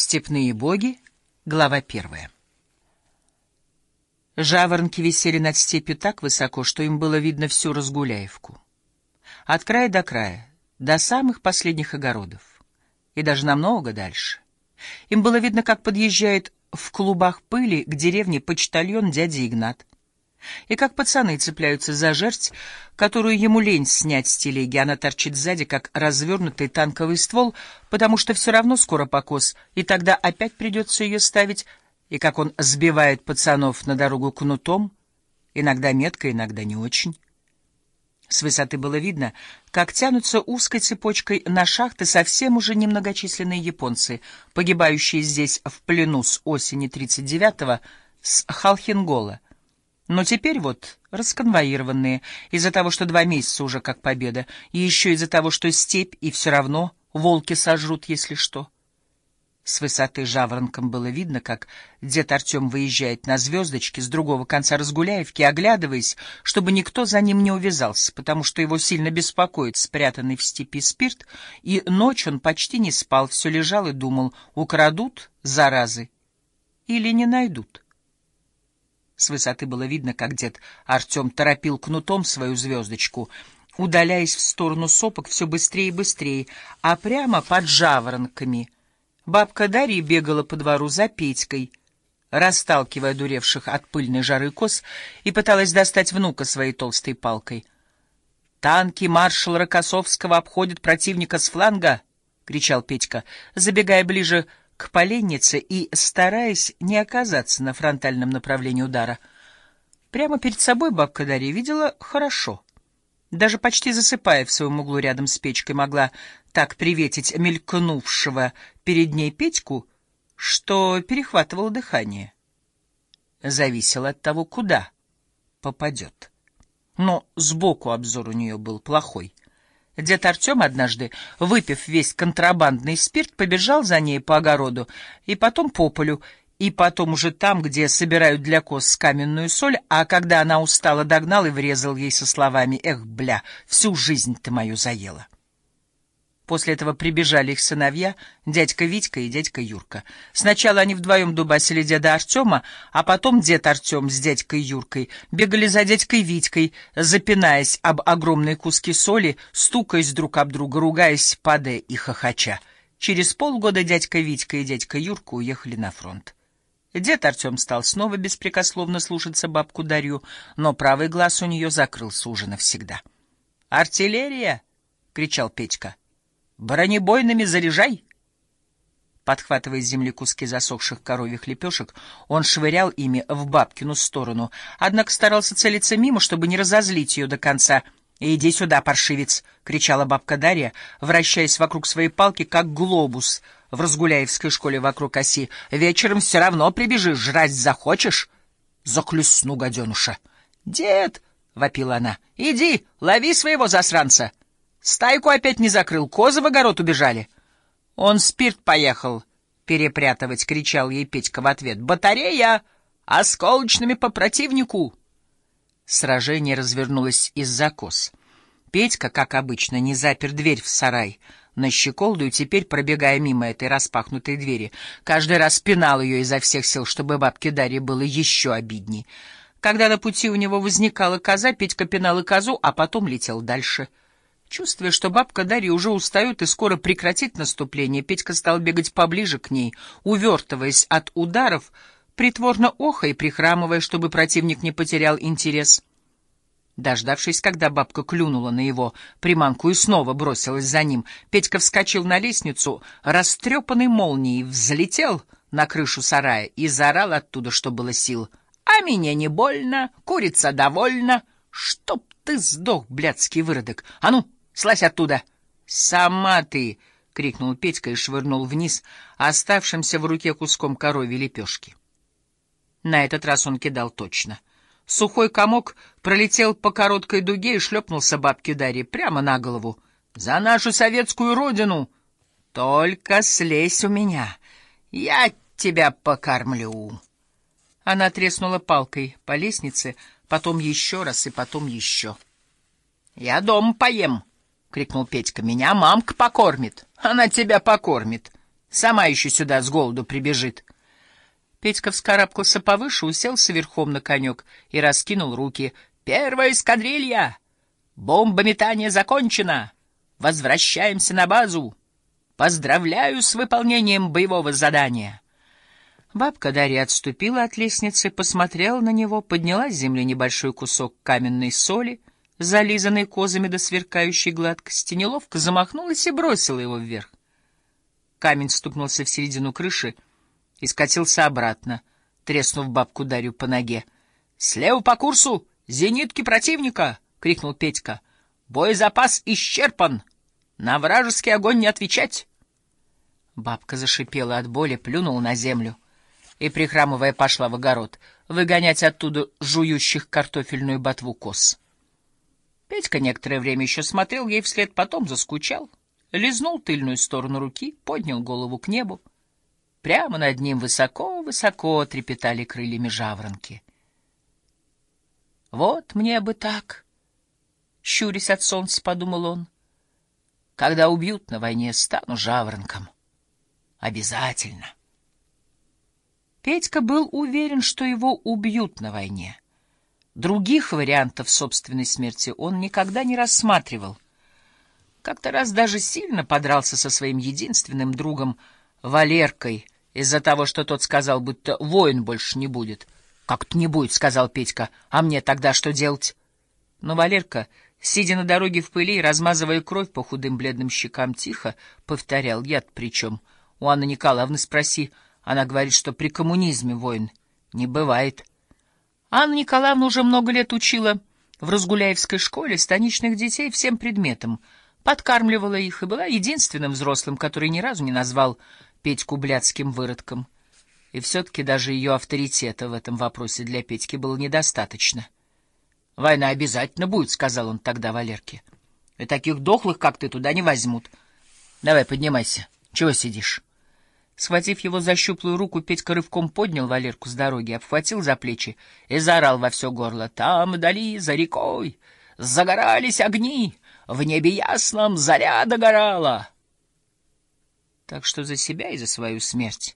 Степные боги, глава первая. Жаворонки висели над степью так высоко, что им было видно всю Разгуляевку. От края до края, до самых последних огородов. И даже намного дальше. Им было видно, как подъезжает в клубах пыли к деревне почтальон дядя Игнат. И как пацаны цепляются за жерть, которую ему лень снять с телеги, она торчит сзади, как развернутый танковый ствол, потому что все равно скоро покос, и тогда опять придется ее ставить, и как он сбивает пацанов на дорогу кнутом, иногда метко, иногда не очень. С высоты было видно, как тянутся узкой цепочкой на шахты совсем уже немногочисленные японцы, погибающие здесь в плену с осени 39-го с Халхингола — но теперь вот расконвоированные, из-за того, что два месяца уже как победа, и еще из-за того, что степь, и все равно волки сожрут, если что. С высоты жаворонком было видно, как дед Артем выезжает на звездочке с другого конца Разгуляевки, оглядываясь, чтобы никто за ним не увязался, потому что его сильно беспокоит спрятанный в степи спирт, и ночь он почти не спал, все лежал и думал, украдут, заразы, или не найдут. С высоты было видно, как дед Артем торопил кнутом свою звездочку, удаляясь в сторону сопок все быстрее и быстрее, а прямо под жаворонками бабка Дарья бегала по двору за Петькой, расталкивая дуревших от пыльной жары коз, и пыталась достать внука своей толстой палкой. «Танки маршала Рокоссовского обходят противника с фланга!» — кричал Петька, забегая ближе к поленнице и стараясь не оказаться на фронтальном направлении удара. Прямо перед собой бабка Дарья видела хорошо. Даже почти засыпая в своем углу рядом с печкой, могла так приветить мелькнувшего перед ней Петьку, что перехватывало дыхание. Зависело от того, куда попадет. Но сбоку обзор у нее был плохой — Дед Артем однажды, выпив весь контрабандный спирт, побежал за ней по огороду и потом по полю, и потом уже там, где собирают для коз каменную соль, а когда она устала, догнал и врезал ей со словами «Эх, бля, всю жизнь ты мою заела». После этого прибежали их сыновья, дядька Витька и дядька Юрка. Сначала они вдвоем дубасили деда Артема, а потом дед Артем с дядькой Юркой бегали за дядькой Витькой, запинаясь об огромные куски соли, стукаясь друг об друга, ругаясь, падая и хохоча. Через полгода дядька Витька и дядька Юрка уехали на фронт. Дед Артем стал снова беспрекословно слушаться бабку Дарью, но правый глаз у нее закрылся уже навсегда. «Артиллерия!» — кричал Петька. Бронебойными заряжай! Подхватывая с земли куски засохших коровьих лепешек, он швырял ими в бабкину сторону, однако старался целиться мимо, чтобы не разозлить ее до конца. «Иди сюда, паршивец!» — кричала бабка Дарья, вращаясь вокруг своей палки, как глобус в Разгуляевской школе вокруг оси. «Вечером все равно прибежишь, жрать захочешь?» «Заклюсну, гаденуша!» «Дед!» — вопила она. «Иди, лови своего засранца!» Стайку опять не закрыл, козы в огород убежали. Он спирт поехал перепрятывать, кричал ей Петька в ответ. Батарея! Осколочными по противнику! Сражение развернулось из-за коз. Петька, как обычно, не запер дверь в сарай на щеколду и теперь, пробегая мимо этой распахнутой двери, каждый раз пинал ее изо всех сил, чтобы бабке Дарье было еще обидней. Когда на пути у него возникала коза, Петька пинал и козу, а потом летел дальше — Чувствуя, что бабка Дарья уже устает и скоро прекратит наступление, Петька стал бегать поближе к ней, увертываясь от ударов, притворно охая и прихрамывая, чтобы противник не потерял интерес. Дождавшись, когда бабка клюнула на его приманку и снова бросилась за ним, Петька вскочил на лестницу, растрепанной молнией, взлетел на крышу сарая и заорал оттуда, что было сил. «А мне не больно, курица довольна. Чтоб ты сдох, блядский выродок! А ну, Слазь оттуда! Сама ты! — крикнул Петька и швырнул вниз оставшимся в руке куском коровьей лепешки. На этот раз он кидал точно. Сухой комок пролетел по короткой дуге и шлепнулся бабке Дарье прямо на голову. «За нашу советскую родину! Только слезь у меня! Я тебя покормлю!» Она треснула палкой по лестнице, потом еще раз и потом еще. «Я дом поем!» — крикнул Петька. — Меня мамка покормит. Она тебя покормит. Сама еще сюда с голоду прибежит. Петька вскарабкался повыше, уселся верхом на конек и раскинул руки. «Первая эскадрилья! Бомбометание закончено! Возвращаемся на базу! Поздравляю с выполнением боевого задания!» Бабка Дарья отступила от лестницы, посмотрела на него, подняла с земли небольшой кусок каменной соли, зализанной козами до сверкающей гладкости, неловко замахнулась и бросила его вверх. Камень стукнулся в середину крыши и скатился обратно, треснув бабку Дарью по ноге. — Слева по курсу! Зенитки противника! — крикнул Петька. — Боезапас исчерпан! На вражеский огонь не отвечать! Бабка зашипела от боли, плюнула на землю и, прихрамывая, пошла в огород, выгонять оттуда жующих картофельную ботву коз. Петька некоторое время еще смотрел ей вслед, потом заскучал — лизнул тыльную сторону руки, поднял голову к небу. Прямо над ним высоко-высоко трепетали крыльями жаворонки. «Вот мне бы так!» — щурясь от солнца, подумал он. «Когда убьют на войне, стану жаворонком. Обязательно!» Петька был уверен, что его убьют на войне. Других вариантов собственной смерти он никогда не рассматривал — как-то раз даже сильно подрался со своим единственным другом Валеркой из-за того, что тот сказал, будто воин больше не будет. «Как-то не будет», — сказал Петька. «А мне тогда что делать?» Но Валерка, сидя на дороге в пыли и размазывая кровь по худым бледным щекам, тихо повторял. «Я-то при чем? У Анны Николаевны спроси. Она говорит, что при коммунизме воин не бывает». Анна Николаевна уже много лет учила в Разгуляевской школе станичных детей всем предметам — подкармливала их и была единственным взрослым, который ни разу не назвал Петьку блядским выродком. И все-таки даже ее авторитета в этом вопросе для Петьки было недостаточно. «Война обязательно будет», — сказал он тогда Валерке. «И таких дохлых, как ты, туда не возьмут. Давай, поднимайся. Чего сидишь?» Схватив его за щуплую руку, Петька рывком поднял Валерку с дороги, обхватил за плечи и заорал во все горло. «Там вдали, за рекой, загорались огни!» В небе ясном заря догорала. Так что за себя и за свою смерть